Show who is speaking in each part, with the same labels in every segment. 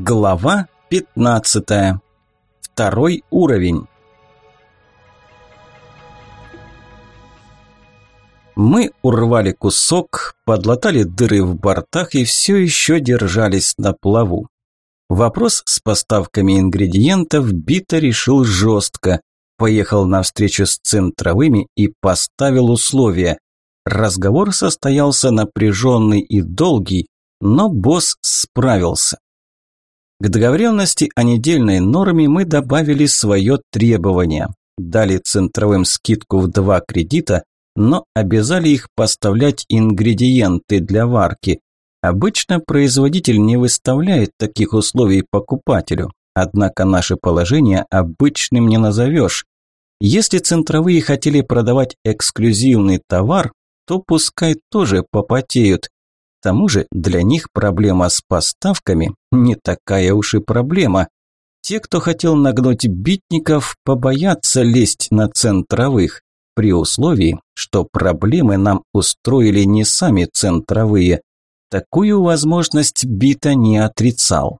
Speaker 1: Глава 15. Второй уровень. Мы урвали кусок, подлатали дыры в бортах и все еще держались на плаву. Вопрос с поставками ингредиентов Бита решил жестко. Поехал на встречу с центровыми и поставил условия. Разговор состоялся напряженный и долгий, но босс справился. К договоренности о недельной норме мы добавили свое требование. Дали центровым скидку в два кредита, но обязали их поставлять ингредиенты для варки. Обычно производитель не выставляет таких условий покупателю, однако наше положение обычным не назовешь. Если центровые хотели продавать эксклюзивный товар, то пускай тоже попотеют. К тому же для них проблема с поставками не такая уж и проблема. Те, кто хотел нагнуть битников, побоятся лезть на центровых, при условии, что проблемы нам устроили не сами центровые. Такую возможность Бита не отрицал.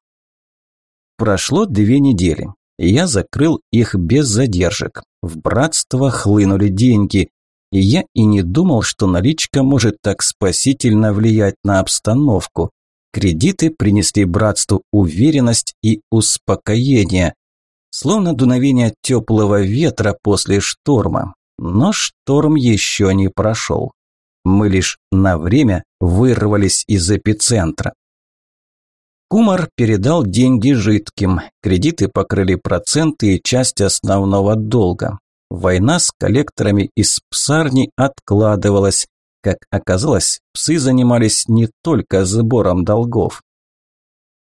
Speaker 1: Прошло две недели. Я закрыл их без задержек. В братство хлынули деньги. И я и не думал, что наличка может так спасительно влиять на обстановку. Кредиты принесли братству уверенность и успокоение. Словно дуновение теплого ветра после шторма. Но шторм еще не прошел. Мы лишь на время вырвались из эпицентра. Кумар передал деньги жидким, кредиты покрыли проценты и часть основного долга. Война с коллекторами из псарни откладывалась. Как оказалось, псы занимались не только сбором долгов.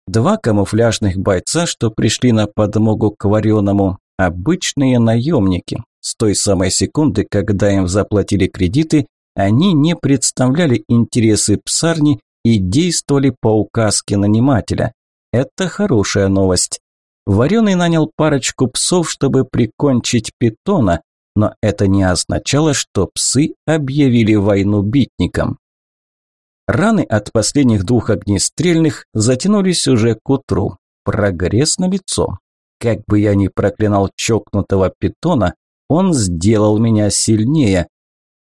Speaker 1: Два камуфляжных бойца, что пришли на подмогу к вареному, обычные наемники. С той самой секунды, когда им заплатили кредиты, они не представляли интересы псарни и действовали по указке нанимателя. Это хорошая новость. Вареный нанял парочку псов, чтобы прикончить питона, но это не означало, что псы объявили войну битникам. Раны от последних двух огнестрельных затянулись уже к утру. Прогресс на лицо. Как бы я ни проклинал чокнутого питона, он сделал меня сильнее.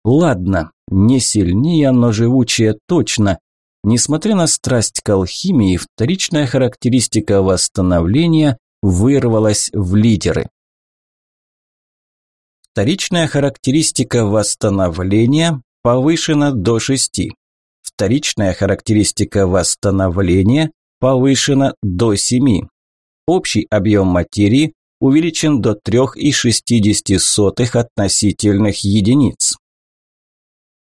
Speaker 1: Ладно, не сильнее, но живучее точно. Несмотря на страсть к алхимии, вторичная характеристика восстановления вырвалась в лидеры. Вторичная характеристика восстановления повышена до 6. Вторичная характеристика восстановления повышена до 7. Общий объем материи увеличен до 3,60 относительных единиц.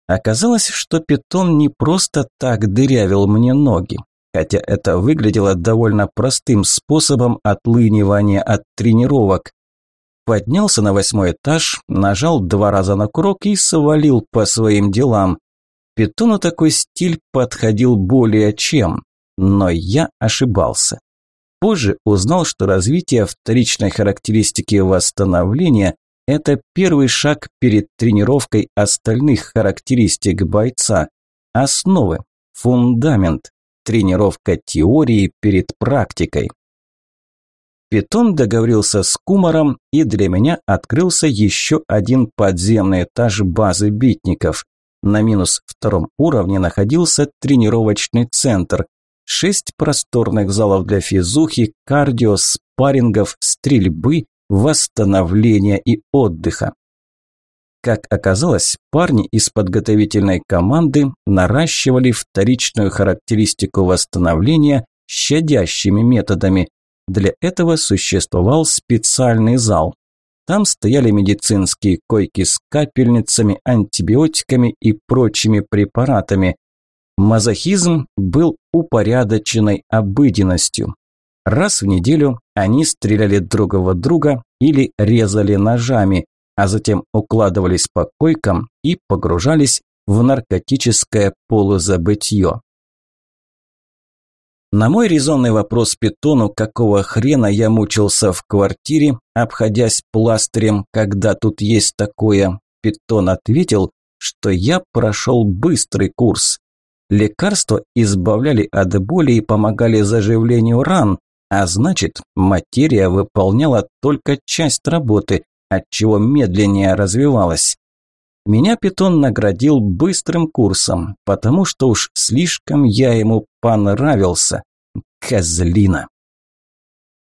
Speaker 1: Оказалось, что питон не просто так дырявил мне ноги, хотя это выглядело довольно простым способом отлынивания от тренировок. Поднялся на восьмой этаж, нажал два раза на курок и свалил по своим делам. Питону такой стиль подходил более чем, но я ошибался. Позже узнал, что развитие вторичной характеристики восстановления – это первый шаг перед тренировкой остальных характеристик бойца. Основы, фундамент, тренировка теории перед практикой. Питон договорился с Кумаром, и для меня открылся еще один подземный этаж базы битников. На минус втором уровне находился тренировочный центр, Шесть просторных залов для физухи, кардио, спаррингов, стрельбы, восстановления и отдыха. Как оказалось, парни из подготовительной команды наращивали вторичную характеристику восстановления щадящими методами. Для этого существовал специальный зал. Там стояли медицинские койки с капельницами, антибиотиками и прочими препаратами. Мазохизм был упорядоченной обыденностью. Раз в неделю они стреляли друг в друга или резали ножами, а затем укладывались по койкам и погружались в наркотическое полузабытье. На мой резонный вопрос Питону, какого хрена я мучился в квартире, обходясь пластырем, когда тут есть такое, Питон ответил, что я прошел быстрый курс. Лекарства избавляли от боли и помогали заживлению ран, А значит, материя выполняла только часть работы, отчего медленнее развивалась. Меня питон наградил быстрым курсом, потому что уж слишком я ему понравился. Козлина.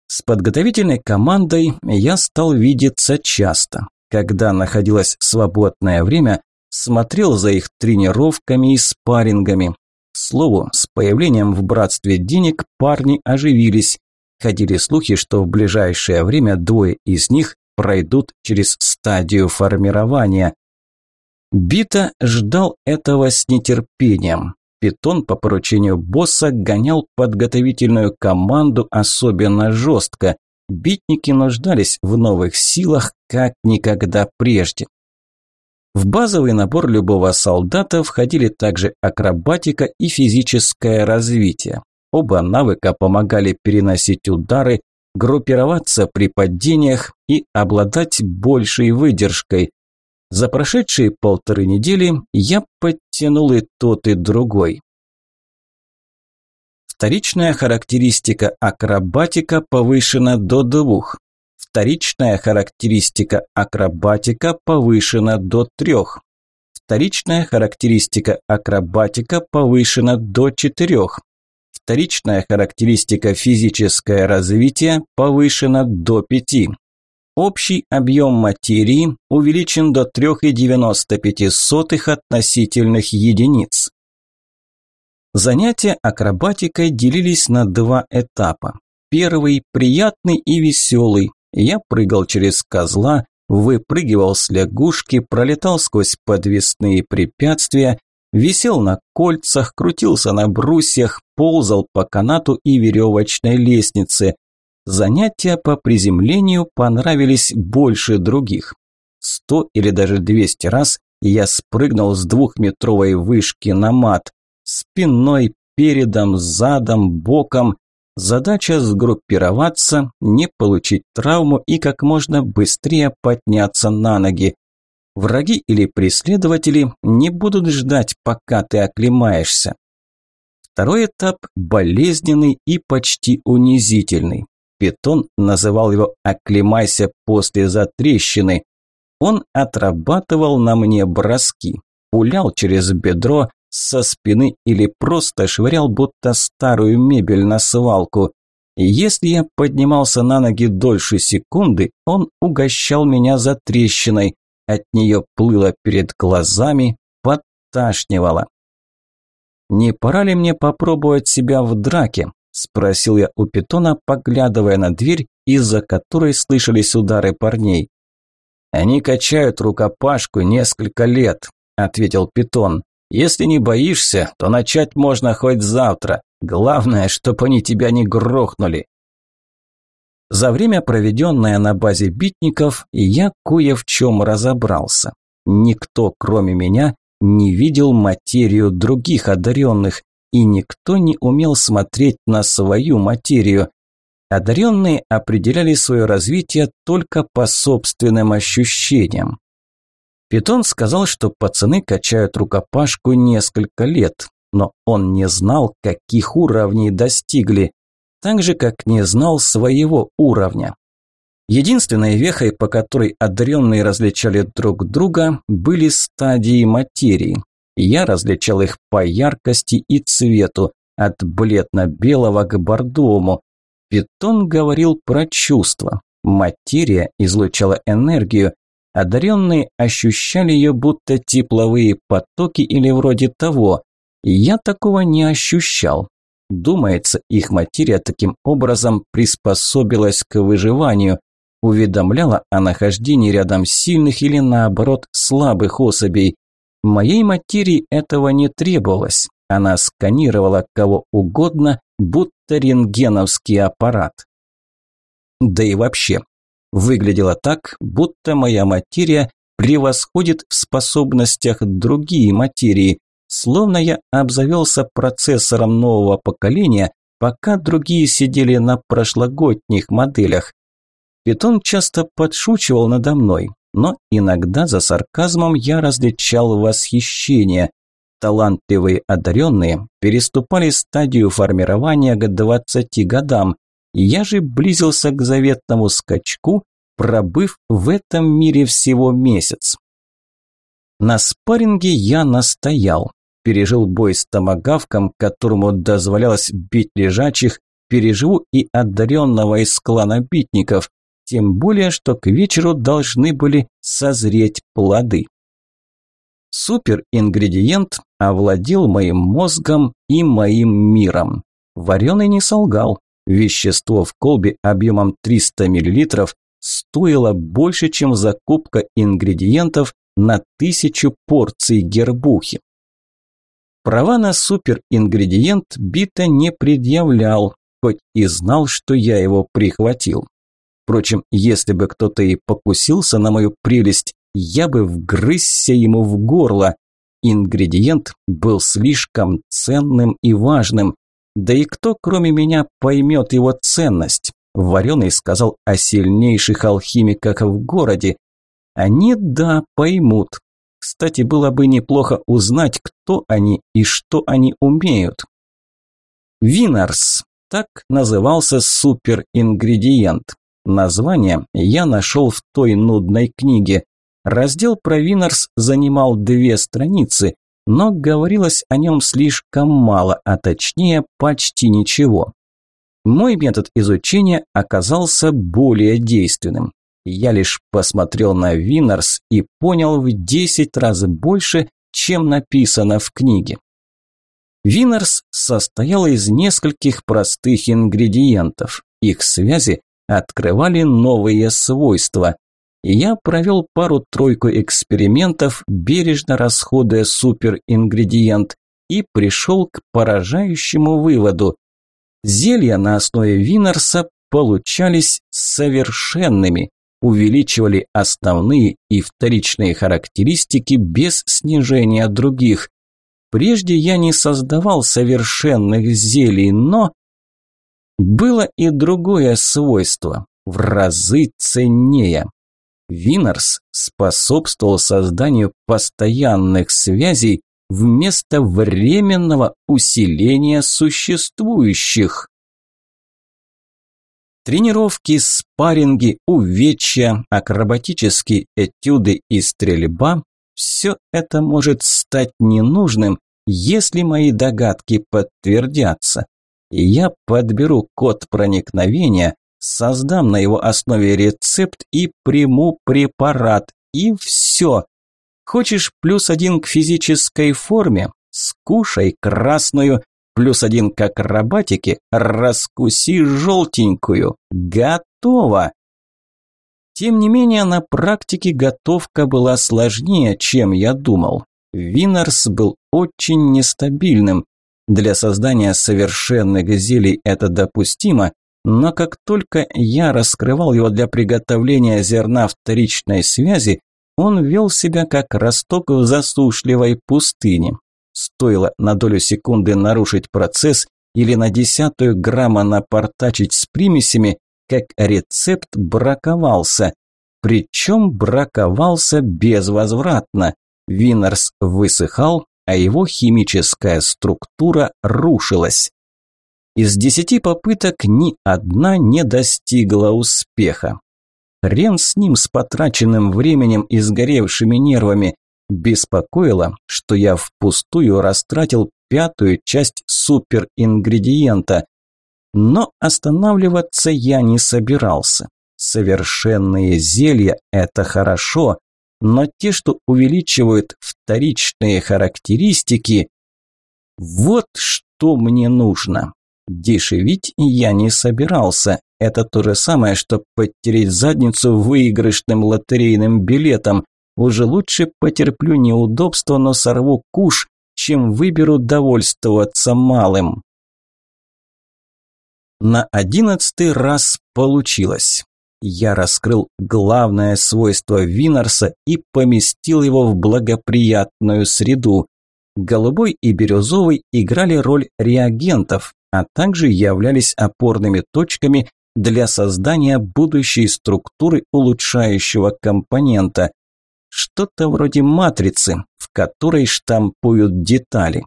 Speaker 1: С подготовительной командой я стал видеться часто. Когда находилось свободное время, смотрел за их тренировками и спаррингами. К слову, с появлением в братстве денег парни оживились. Ходили слухи, что в ближайшее время двое из них пройдут через стадию формирования. Бита ждал этого с нетерпением. Питон по поручению босса гонял подготовительную команду особенно жестко. Битники нуждались в новых силах, как никогда прежде. В базовый набор любого солдата входили также акробатика и физическое развитие. Оба навыка помогали переносить удары, группироваться при падениях и обладать большей выдержкой. За прошедшие полторы недели я подтянул и тот, и другой. Вторичная характеристика акробатика повышена до двух. Вторичная характеристика акробатика повышена до трех. Вторичная характеристика акробатика повышена до четырех. Вторичная характеристика физическое развитие повышена до пяти. Общий объем материи увеличен до 3,95 относительных единиц. Занятия акробатикой делились на два этапа. Первый – приятный и веселый, я прыгал через козла, выпрыгивал с лягушки, пролетал сквозь подвесные препятствия, висел на кольцах, крутился на брусьях, ползал по канату и веревочной лестнице. Занятия по приземлению понравились больше других. Сто или даже двести раз я спрыгнул с двухметровой вышки на мат. Спиной, передом, задом, боком. Задача сгруппироваться, не получить травму и как можно быстрее подняться на ноги. Враги или преследователи не будут ждать, пока ты оклемаешься. Второй этап болезненный и почти унизительный. Питон называл его «оклемайся после затрещины». Он отрабатывал на мне броски, пулял через бедро, со спины или просто швырял будто старую мебель на свалку. Если я поднимался на ноги дольше секунды, он угощал меня за трещиной. От нее плыло перед глазами, подташнивало. «Не пора ли мне попробовать себя в драке?» – спросил я у питона, поглядывая на дверь, из-за которой слышались удары парней. «Они качают рукопашку несколько лет», – ответил питон. Если не боишься, то начать можно хоть завтра. Главное, чтобы они тебя не грохнули. За время, проведенное на базе битников, я кое в чем разобрался. Никто, кроме меня, не видел материю других одаренных, и никто не умел смотреть на свою материю. Одаренные определяли свое развитие только по собственным ощущениям. Питон сказал, что пацаны качают рукопашку несколько лет, но он не знал, каких уровней достигли, так же, как не знал своего уровня. Единственной вехой, по которой одаренные различали друг друга, были стадии материи. Я различал их по яркости и цвету, от бледно-белого к бордовому. Питон говорил про чувства. Материя излучала энергию, Одаренные ощущали ее будто тепловые потоки или вроде того. Я такого не ощущал. Думается, их материя таким образом приспособилась к выживанию, уведомляла о нахождении рядом сильных или наоборот слабых особей. Моей материи этого не требовалось. Она сканировала кого угодно, будто рентгеновский аппарат. Да и вообще, Выглядело так, будто моя материя превосходит в способностях другие материи, словно я обзавелся процессором нового поколения, пока другие сидели на прошлогодних моделях. Питон часто подшучивал надо мной, но иногда за сарказмом я различал восхищение. Талантливые одаренные переступали стадию формирования к 20 годам, Я же близился к заветному скачку, пробыв в этом мире всего месяц. На спарринге я настоял, пережил бой с томагавком, которому дозволялось бить лежачих, переживу и одаренного из клана битников, тем более, что к вечеру должны были созреть плоды. Суперингредиент овладел моим мозгом и моим миром. Вареный не солгал. Вещество в колбе объемом 300 мл стоило больше, чем закупка ингредиентов на тысячу порций гербухи. Права на суперингредиент Бита не предъявлял, хоть и знал, что я его прихватил. Впрочем, если бы кто-то и покусился на мою прелесть, я бы вгрызся ему в горло. Ингредиент был слишком ценным и важным. Да и кто, кроме меня, поймет его ценность? Вареный сказал о сильнейших алхимиках в городе. Они, да, поймут. Кстати, было бы неплохо узнать, кто они и что они умеют. Винарс. Так назывался суперингредиент. Название я нашел в той нудной книге. Раздел про Винерс занимал две страницы, но говорилось о нем слишком мало, а точнее почти ничего. Мой метод изучения оказался более действенным. Я лишь посмотрел на Винерс и понял в 10 раз больше, чем написано в книге. Винерс состоял из нескольких простых ингредиентов. Их связи открывали новые свойства. Я провел пару-тройку экспериментов, бережно расходуя суперингредиент, и пришел к поражающему выводу. Зелья на основе Винерса получались совершенными, увеличивали основные и вторичные характеристики без снижения других. Прежде я не создавал совершенных зелий, но было и другое свойство, в разы ценнее. Винерс способствовал созданию постоянных связей вместо временного усиления существующих. Тренировки, спарринги, увечья, акробатические этюды и стрельба – все это может стать ненужным, если мои догадки подтвердятся я подберу код проникновения, создам на его основе рецепт и приму препарат, и все. Хочешь плюс один к физической форме? Скушай красную, плюс один к акробатике, раскуси желтенькую. Готово! Тем не менее, на практике готовка была сложнее, чем я думал. Винерс был очень нестабильным, для создания совершенных зелий это допустимо, но как только я раскрывал его для приготовления зерна вторичной связи, он вел себя как росток в засушливой пустыне. Стоило на долю секунды нарушить процесс или на десятую грамма напортачить с примесями, как рецепт браковался. Причем браковался безвозвратно. Винерс высыхал, а его химическая структура рушилась. Из десяти попыток ни одна не достигла успеха. Хрен с ним с потраченным временем и сгоревшими нервами. Беспокоило, что я впустую растратил пятую часть суперингредиента. Но останавливаться я не собирался. Совершенные зелья – это хорошо, но те, что увеличивают вторичные характеристики, вот что мне нужно. Дешевить я не собирался. Это то же самое, что подтереть задницу выигрышным лотерейным билетом. Уже лучше потерплю неудобство, но сорву куш, чем выберу довольствоваться малым. На одиннадцатый раз получилось я раскрыл главное свойство Винарса и поместил его в благоприятную среду. Голубой и бирюзовый играли роль реагентов, а также являлись опорными точками для создания будущей структуры улучшающего компонента. Что-то вроде матрицы, в которой штампуют детали.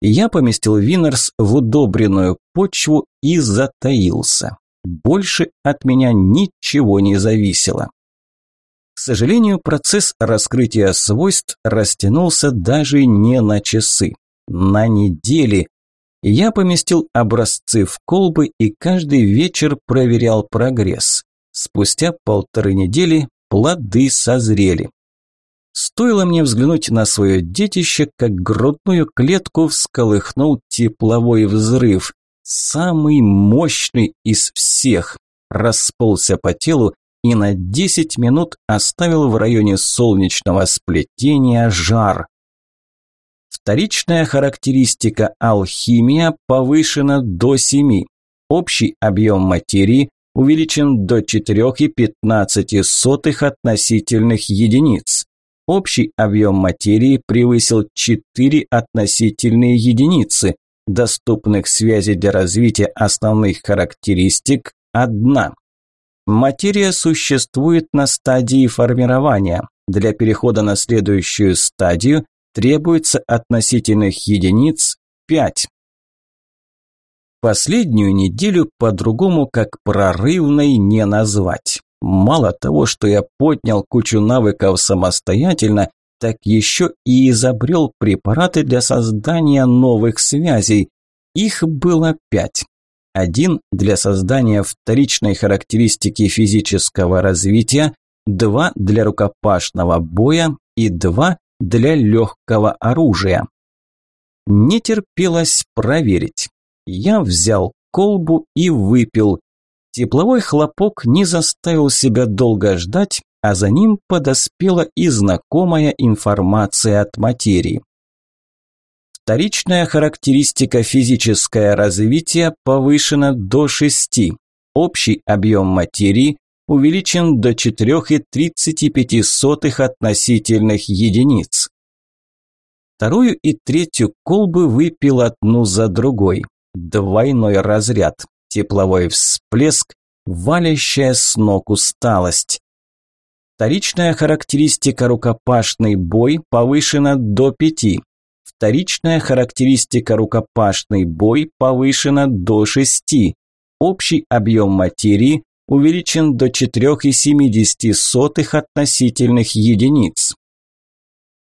Speaker 1: Я поместил Винерс в удобренную почву и затаился. Больше от меня ничего не зависело. К сожалению, процесс раскрытия свойств растянулся даже не на часы, на недели. Я поместил образцы в колбы и каждый вечер проверял прогресс. Спустя полторы недели плоды созрели. Стоило мне взглянуть на свое детище, как грудную клетку всколыхнул тепловой взрыв. Самый мощный из всех. Расползся по телу и на 10 минут оставил в районе солнечного сплетения жар. Вторичная характеристика алхимия повышена до 7. Общий объем материи увеличен до 4,15 относительных единиц. Общий объем материи превысил 4 относительные единицы. Доступных связей для развития основных характеристик – одна. Материя существует на стадии формирования. Для перехода на следующую стадию требуется относительных единиц 5. Последнюю неделю по-другому как прорывной не назвать. Мало того, что я поднял кучу навыков самостоятельно, так еще и изобрел препараты для создания новых связей. Их было пять. Один для создания вторичной характеристики физического развития, два для рукопашного боя и два для легкого оружия. Не терпелось проверить. Я взял колбу и выпил. Тепловой хлопок не заставил себя долго ждать, а за ним подоспела и знакомая информация от материи. Вторичная характеристика физическое развитие повышена до 6. Общий объем материи увеличен до 4,35 относительных единиц. Вторую и третью колбы выпил одну за другой. Двойной разряд тепловой всплеск, валящая с ног усталость. Вторичная характеристика рукопашный бой повышена до 5. Вторичная характеристика рукопашный бой повышена до 6. Общий объем материи увеличен до 4,70 относительных единиц.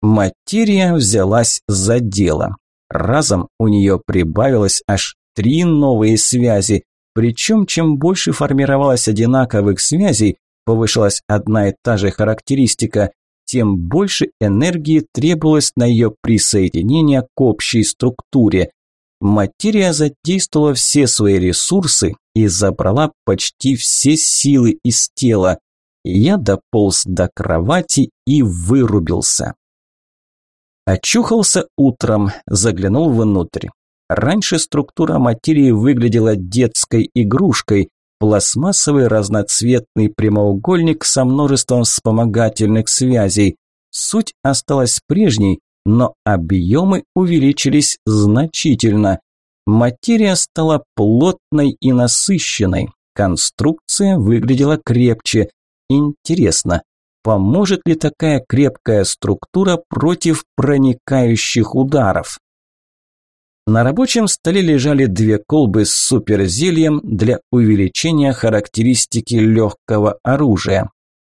Speaker 1: Материя взялась за дело. Разом у нее прибавилось аж три новые связи, причем, чем больше формировалось одинаковых связей, повышалась одна и та же характеристика, тем больше энергии требовалось на ее присоединение к общей структуре. Материя задействовала все свои ресурсы и забрала почти все силы из тела. Я дополз до кровати и вырубился. Очухался утром, заглянул внутрь. Раньше структура материи выглядела детской игрушкой, пластмассовый разноцветный прямоугольник со множеством вспомогательных связей. Суть осталась прежней, но объемы увеличились значительно. Материя стала плотной и насыщенной. Конструкция выглядела крепче. Интересно, поможет ли такая крепкая структура против проникающих ударов? На рабочем столе лежали две колбы с суперзельем для увеличения характеристики легкого оружия.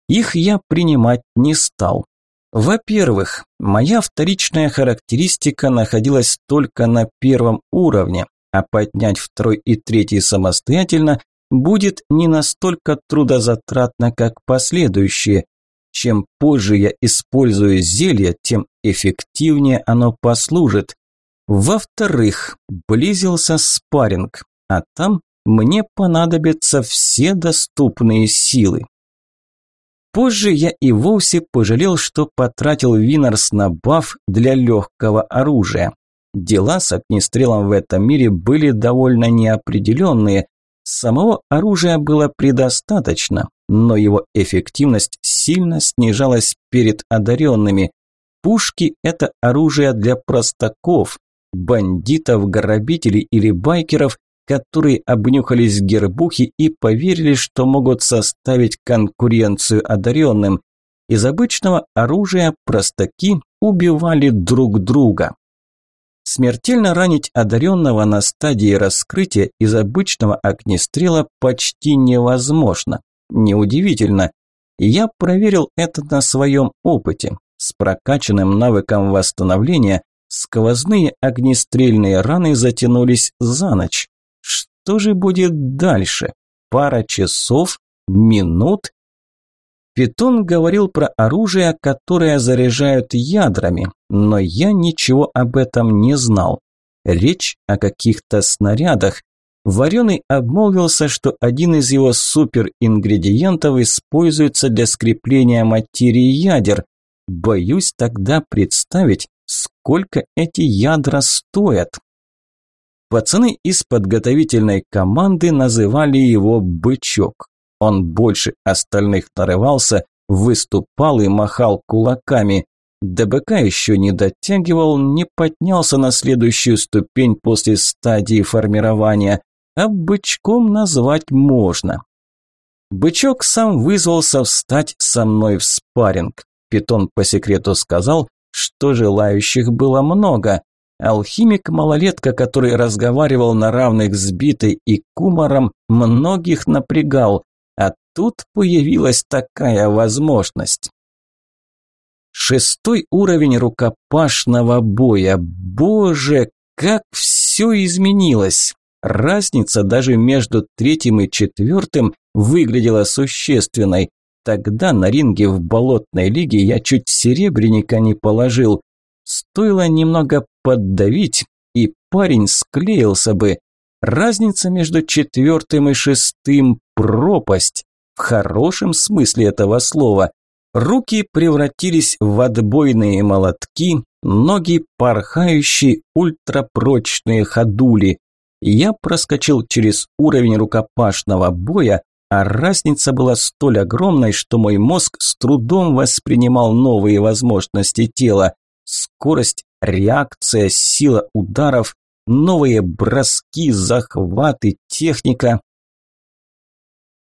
Speaker 1: Их я принимать не стал. Во-первых, моя вторичная характеристика находилась только на первом уровне, а поднять второй и третий самостоятельно будет не настолько трудозатратно, как последующие. Чем позже я использую зелье, тем эффективнее оно послужит. Во-вторых, близился спарринг, а там мне понадобятся все доступные силы. Позже я и вовсе пожалел, что потратил Винарс на баф для легкого оружия. Дела с огнестрелом в этом мире были довольно неопределенные. Самого оружия было предостаточно, но его эффективность сильно снижалась перед одаренными. Пушки – это оружие для простаков, бандитов, грабителей или байкеров, которые обнюхались гербухи и поверили, что могут составить конкуренцию одаренным. Из обычного оружия простаки убивали друг друга. Смертельно ранить одаренного на стадии раскрытия из обычного огнестрела почти невозможно. Неудивительно. Я проверил это на своем опыте. С прокачанным навыком восстановления сквозные огнестрельные раны затянулись за ночь. Что же будет дальше? Пара часов? Минут? Питон говорил про оружие, которое заряжают ядрами, но я ничего об этом не знал. Речь о каких-то снарядах. Вареный обмолвился, что один из его суперингредиентов используется для скрепления материи ядер. Боюсь тогда представить, сколько эти ядра стоят. Пацаны из подготовительной команды называли его «бычок». Он больше остальных нарывался, выступал и махал кулаками. ДБК еще не дотягивал, не поднялся на следующую ступень после стадии формирования, а бычком назвать можно. Бычок сам вызвался встать со мной в спарринг. Питон по секрету сказал, что желающих было много. Алхимик-малолетка, который разговаривал на равных с битой и кумаром, многих напрягал тут появилась такая возможность. Шестой уровень рукопашного боя. Боже, как все изменилось! Разница даже между третьим и четвертым выглядела существенной. Тогда на ринге в болотной лиге я чуть серебряника не положил. Стоило немного поддавить, и парень склеился бы. Разница между четвертым и шестым – пропасть в хорошем смысле этого слова. Руки превратились в отбойные молотки, ноги порхающие ультрапрочные ходули. Я проскочил через уровень рукопашного боя, а разница была столь огромной, что мой мозг с трудом воспринимал новые возможности тела. Скорость, реакция, сила ударов, новые броски, захваты, техника.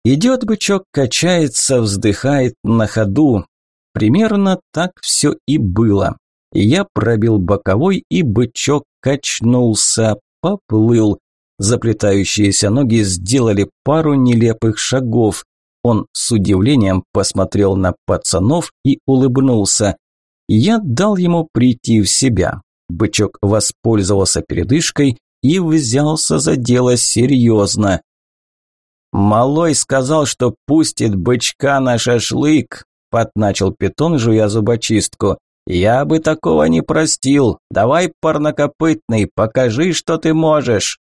Speaker 1: Идет бычок, качается, вздыхает на ходу. Примерно так все и было. Я пробил боковой, и бычок качнулся, поплыл. Заплетающиеся ноги сделали пару нелепых шагов. Он с удивлением посмотрел на пацанов и улыбнулся. Я дал ему прийти в себя. Бычок воспользовался передышкой и взялся за дело серьезно. «Малой сказал, что пустит бычка на шашлык», – подначил питон, жуя зубочистку. «Я бы такого не простил. Давай, парнокопытный, покажи, что ты можешь».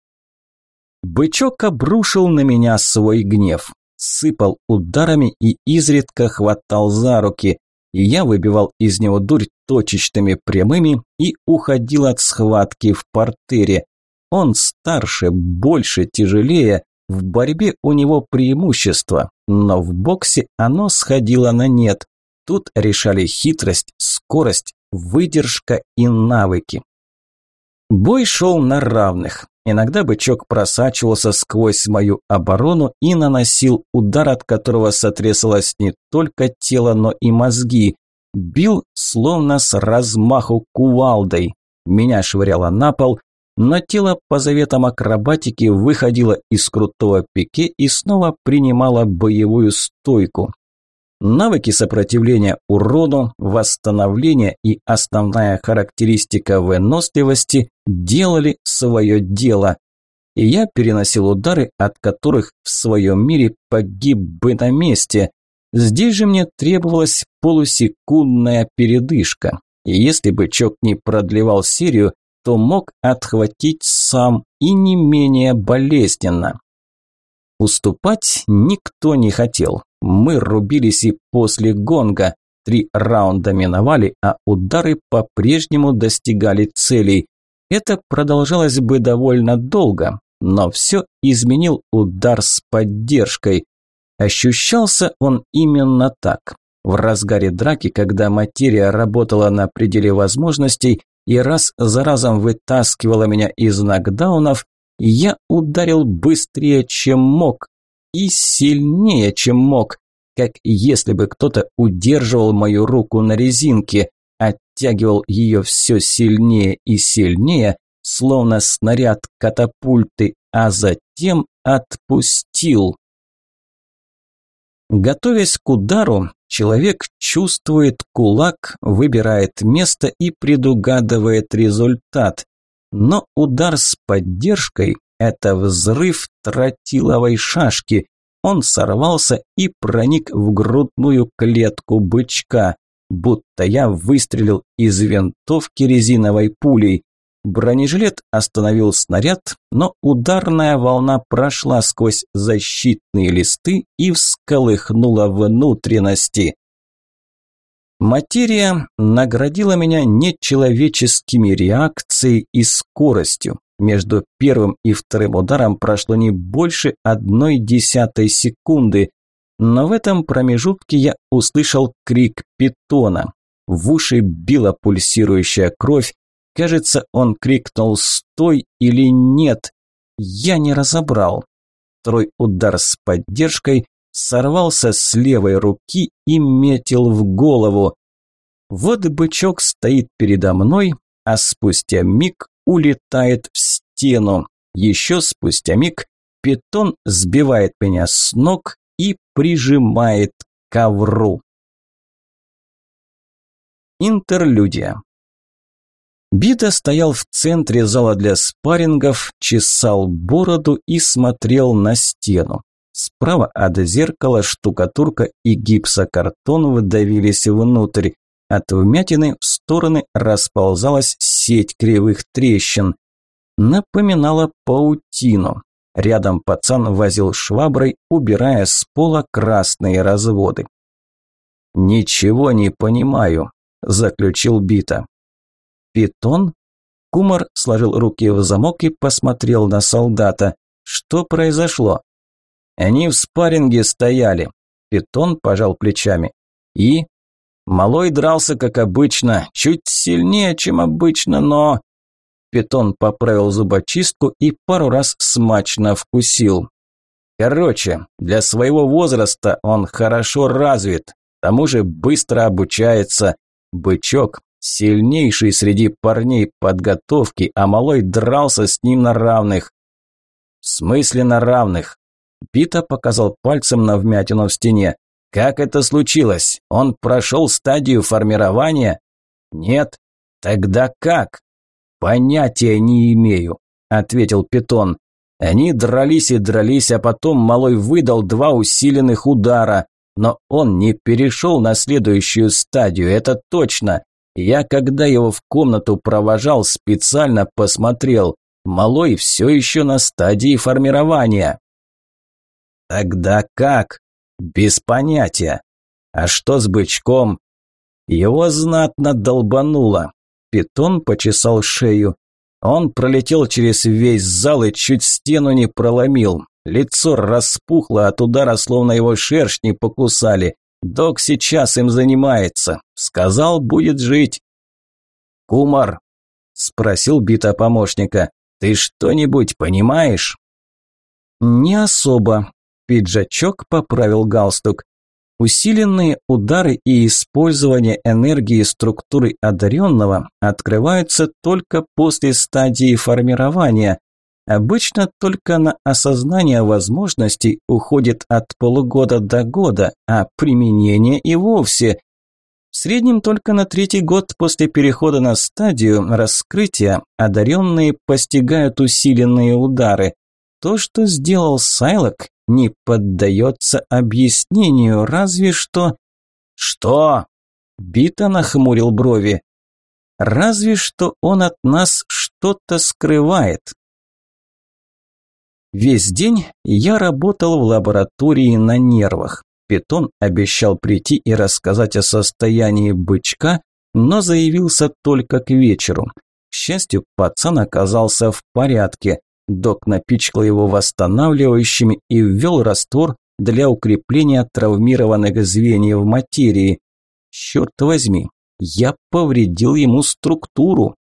Speaker 1: Бычок обрушил на меня свой гнев, сыпал ударами и изредка хватал за руки. И я выбивал из него дурь точечными прямыми и уходил от схватки в портере. Он старше, больше, тяжелее, в борьбе у него преимущество, но в боксе оно сходило на нет. Тут решали хитрость, скорость, выдержка и навыки. Бой шел на равных. Иногда бычок просачивался сквозь мою оборону и наносил удар, от которого сотрясалось не только тело, но и мозги. Бил словно с размаху кувалдой. Меня швыряло на пол, но тело по заветам акробатики выходило из крутого пике и снова принимало боевую стойку. Навыки сопротивления урону, восстановления и основная характеристика выносливости делали свое дело. И я переносил удары, от которых в своем мире погиб бы на месте. Здесь же мне требовалась полусекундная передышка. И если бы Чок не продлевал серию, то мог отхватить сам и не менее болезненно. Уступать никто не хотел. Мы рубились и после гонга. Три раунда миновали, а удары по-прежнему достигали целей. Это продолжалось бы довольно долго, но все изменил удар с поддержкой. Ощущался он именно так. В разгаре драки, когда материя работала на пределе возможностей, и раз за разом вытаскивала меня из нокдаунов, я ударил быстрее, чем мог, и сильнее, чем мог, как если бы кто-то удерживал мою руку на резинке, оттягивал ее все сильнее и сильнее, словно снаряд катапульты, а затем отпустил. Готовясь к удару, человек чувствует кулак, выбирает место и предугадывает результат. Но удар с поддержкой – это взрыв тротиловой шашки. Он сорвался и проник в грудную клетку бычка, будто я выстрелил из винтовки резиновой пулей. Бронежилет остановил снаряд, но ударная волна прошла сквозь защитные листы и всколыхнула внутренности. Материя наградила меня нечеловеческими реакцией и скоростью. Между первым и вторым ударом прошло не больше одной десятой секунды, но в этом промежутке я услышал крик питона. В уши била пульсирующая кровь, Кажется, он крикнул «Стой!» или «Нет!». Я не разобрал. Второй удар с поддержкой сорвался с левой руки и метил в голову. Вот бычок стоит передо мной, а спустя миг улетает в стену. Еще спустя миг питон сбивает меня с ног и прижимает к ковру. Интерлюдия. Бита стоял в центре зала для спаррингов, чесал бороду и смотрел на стену. Справа от зеркала штукатурка и гипсокартон выдавились внутрь. От вмятины в стороны расползалась сеть кривых трещин. Напоминала паутину. Рядом пацан возил шваброй, убирая с пола красные разводы. «Ничего не понимаю», – заключил Бита. Питон? Кумар сложил руки в замок и посмотрел на солдата. Что произошло? Они в спарринге стояли. Питон пожал плечами. И? Малой дрался, как обычно, чуть сильнее, чем обычно, но... Питон поправил зубочистку и пару раз смачно вкусил. Короче, для своего возраста он хорошо развит, к тому же быстро обучается. Бычок Сильнейший среди парней подготовки, а малой дрался с ним на равных. В смысле на равных? Пита показал пальцем на вмятину в стене. Как это случилось? Он прошел стадию формирования? Нет. Тогда как? Понятия не имею, ответил Питон. Они дрались и дрались, а потом малой выдал два усиленных удара. Но он не перешел на следующую стадию, это точно. Я, когда его в комнату провожал, специально посмотрел. Малой все еще на стадии формирования. Тогда как? Без понятия. А что с бычком? Его знатно долбануло. Питон почесал шею. Он пролетел через весь зал и чуть стену не проломил. Лицо распухло от удара, словно его шершни покусали. Док сейчас им занимается. Сказал, будет жить. Кумар, спросил Бита помощника, ты что-нибудь понимаешь? Не особо. Пиджачок поправил галстук. Усиленные удары и использование энергии структуры одаренного открываются только после стадии формирования, Обычно только на осознание возможностей уходит от полугода до года, а применение и вовсе. В среднем только на третий год после перехода на стадию раскрытия одаренные постигают усиленные удары. То, что сделал Сайлок, не поддается объяснению, разве что... Что? Бита нахмурил брови. Разве что он от нас что-то скрывает, Весь день я работал в лаборатории на нервах. Питон обещал прийти и рассказать о состоянии бычка, но заявился только к вечеру. К счастью, пацан оказался в порядке. Док напичкал его восстанавливающими и ввел раствор для укрепления травмированных звеньев материи. Черт возьми, я повредил ему структуру.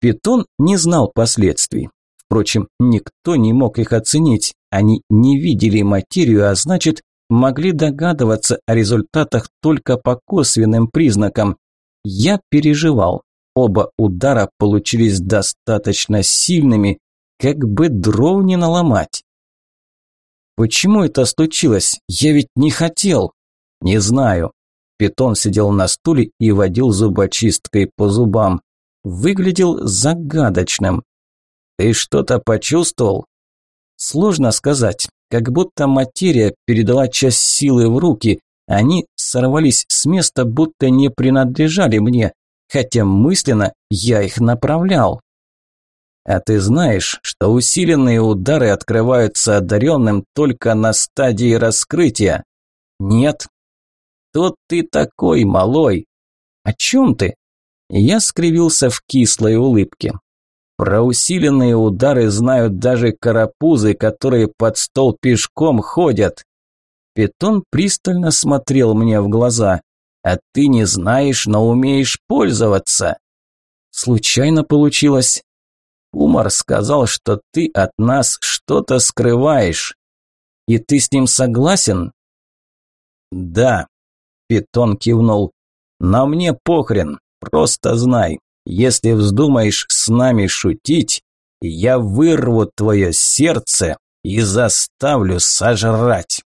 Speaker 1: Питон не знал последствий. Впрочем, никто не мог их оценить. Они не видели материю, а значит, могли догадываться о результатах только по косвенным признакам. Я переживал. оба удара получились достаточно сильными, как бы дров не наломать. Почему это случилось? Я ведь не хотел. Не знаю. Питон сидел на стуле и водил зубочисткой по зубам. Выглядел загадочным. Ты что-то почувствовал? Сложно сказать. Как будто материя передала часть силы в руки. Они сорвались с места, будто не принадлежали мне, хотя мысленно я их направлял. А ты знаешь, что усиленные удары открываются одаренным только на стадии раскрытия? Нет. Тут ты такой малой. О чем ты? Я скривился в кислой улыбке. Про усиленные удары знают даже карапузы, которые под стол пешком ходят. Питон пристально смотрел мне в глаза. А ты не знаешь, но умеешь пользоваться. Случайно получилось. Умар сказал, что ты от нас что-то скрываешь. И ты с ним согласен? Да, Питон кивнул. Но мне похрен, просто знай, если вздумаешь с нами шутить, я вырву твое сердце и заставлю сожрать.